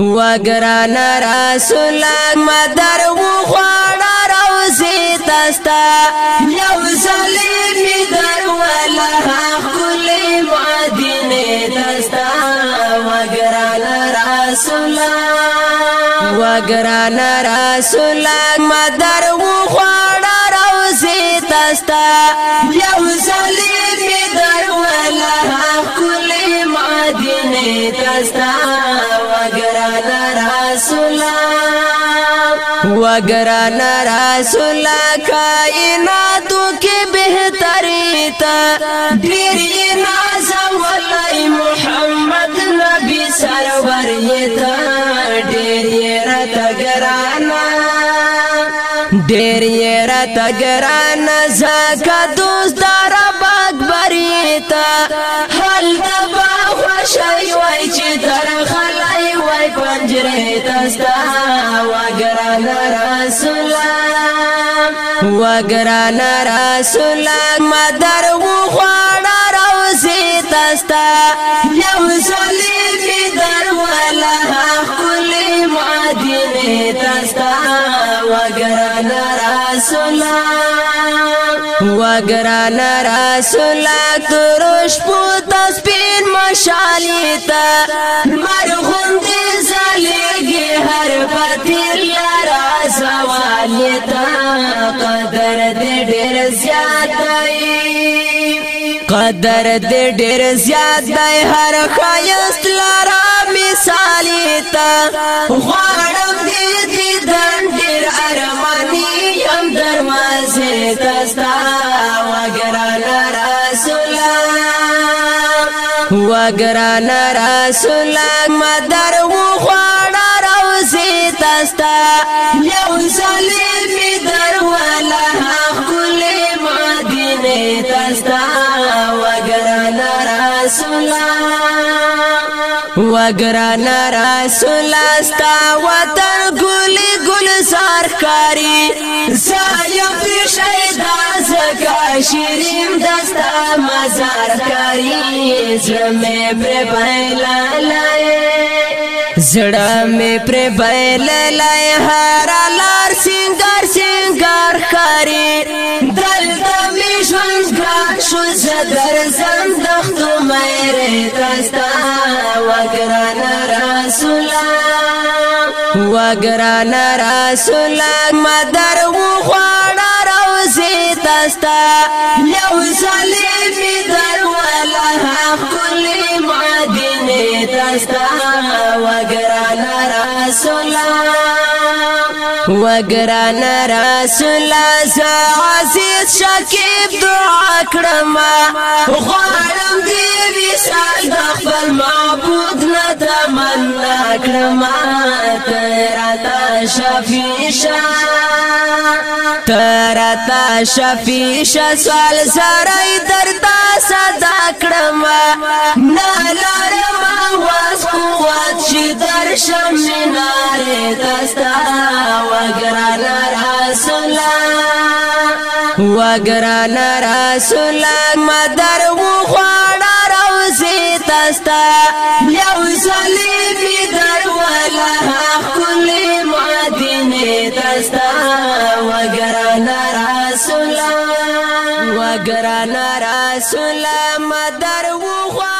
وګران رسول مدر وو خوړ روزي تستا یو ظالم در ولا خل مدینه تستا وګران رسول وګران رسول مدر وو خوړ روزي تستا یو ظالم در ولا خل مدینه تستا وگران کائناتو کی بہتری تا دیری محمد نبی سروری دیری ڈیری گرانا زکا دوست دارا دستا وگران رسولا وگران رسولا مدر و خوان روزی دستا یو سولی بی در والا کلی مادین دستا وگران رسولا وگران رسولا ترش پو تسبین مشالی تا مر هر پتیر لارا سوالیتا قدر دې ډېر زیات قدر دې ډېر زیات دی هر خایست لارا مثالیتا غواړم دې دې دن ډېر ارمانی يم دروازه دستا وګرانا رسول وګرانا رسول مدر و غواړم پسې تاستا یو ظالم درواله خپل مدینه تاستا وګران رسول وګران رسول استا وطن ګل ګل زار کاری زایم شهدا زګا شیرین دستا مزار کاری زمه پر پهلا لای زړه می پر بیل لای هر لار سنگار سنگار خاري دل د می ژوند ګران شو زدر زم دختو مې رې دستا وګران رسول وګران رسول مدر و خواړه روزي دستا یو زلي می در ولا کلی ما داستا وگران رسولا وگران رسولا زو عزیز شکیب دعا کرما غوارم دیوی سال دخبر معبود نتمنى کرما تیراتا شفیشا ترتا شفی شسوال سرائی درتا صدا کڑما نالارما واز قوات شی درشم منار دستا وگرانا رسولا وگرانا رسولا مدر و خوانا روزی دستا یو زلی بی در ولا ګرانا رسول مدر وخوا